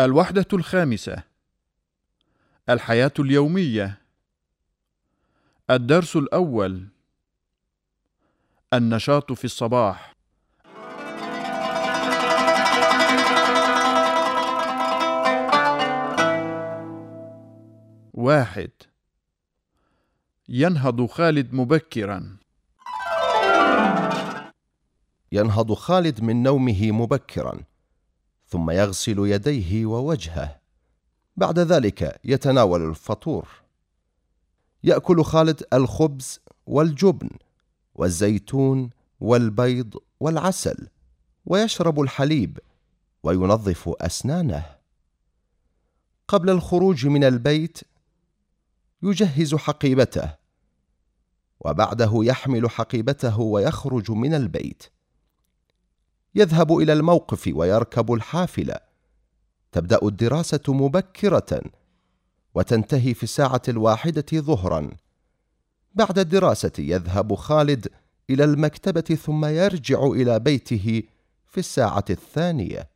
الوحدة الخامسة. الحياة اليومية. الدرس الأول. النشاط في الصباح. واحد. ينهض خالد مبكرا. ينهض خالد من نومه مبكرا. ثم يغسل يديه ووجهه. بعد ذلك يتناول الفطور. يأكل خالد الخبز والجبن والزيتون والبيض والعسل ويشرب الحليب وينظف أسنانه. قبل الخروج من البيت يجهز حقيبته وبعده يحمل حقيبته ويخرج من البيت. يذهب إلى الموقف ويركب الحافلة. تبدأ الدراسة مبكرة وتنتهي في الساعة الواحدة ظهرا. بعد الدراسة يذهب خالد إلى المكتبة ثم يرجع إلى بيته في الساعة الثانية.